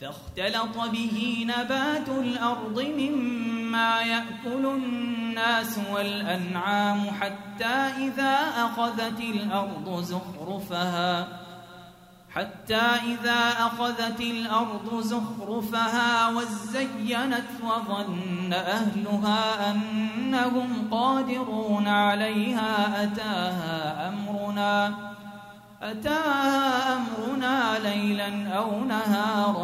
فاختلط به نبات الأرض مما يأكل الناس والأنعام حتى إذا أخذت الأرض زخرفها حتى إذا أخذت الأرض زخرفها وزينت وظن أهلها أنهم قادرون عليها أتاها أمرنا أتاها أمرنا ليلا أو نهارا.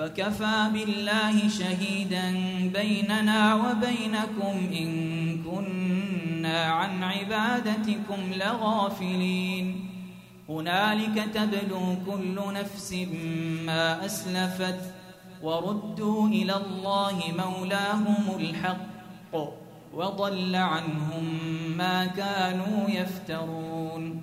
فكفى بالله شهيدا بيننا وبينكم إن كنا عن عبادتكم لغافلين. هنالك تبلو كل نفس ما أسلفت وردوا إلى الله مولاهم الحق وضل عنهم ما كانوا يفترون.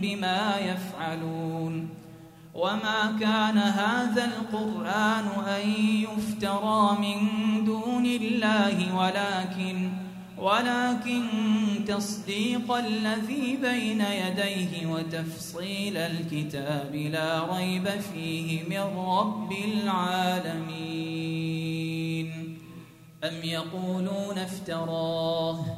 بما يفعلون. وما كان هذا القرآن أن يفترى من دون الله ولكن ولكن تصديق الذي بين يديه وتفصيل الكتاب لا ريب فيه من رب العالمين. أم يقولون افتراه؟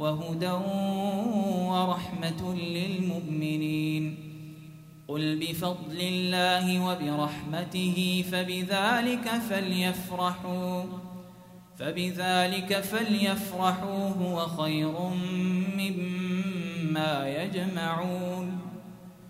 وهدى ورحمة للمؤمنين. قل بفضل الله وبرحمته فبذلك فليفرحوا فبذلك فليفرحوا هو خير مما يجمعون.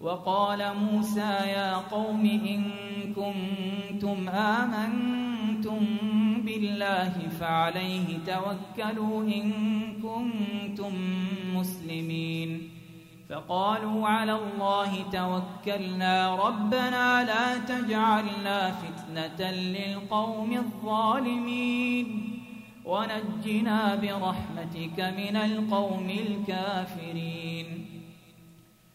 وقال موسى يا قوم إن كنتم آمنتم بالله فعليه توكلوا إن كنتم مسلمين. فقالوا على الله توكلنا ربنا لا تجعلنا فتنة للقوم الظالمين. ونجنا برحمتك من القوم الكافرين.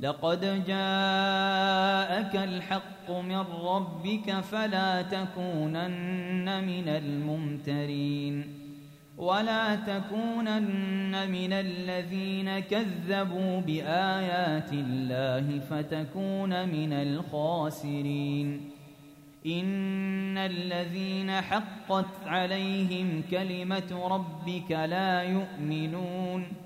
لقد جاءك الحق من ربك فلا تكونن من الممترين. ولا تكونن من الذين كذبوا بآيات الله فتكون من الخاسرين. إن الذين حقت عليهم كلمة ربك لا يؤمنون.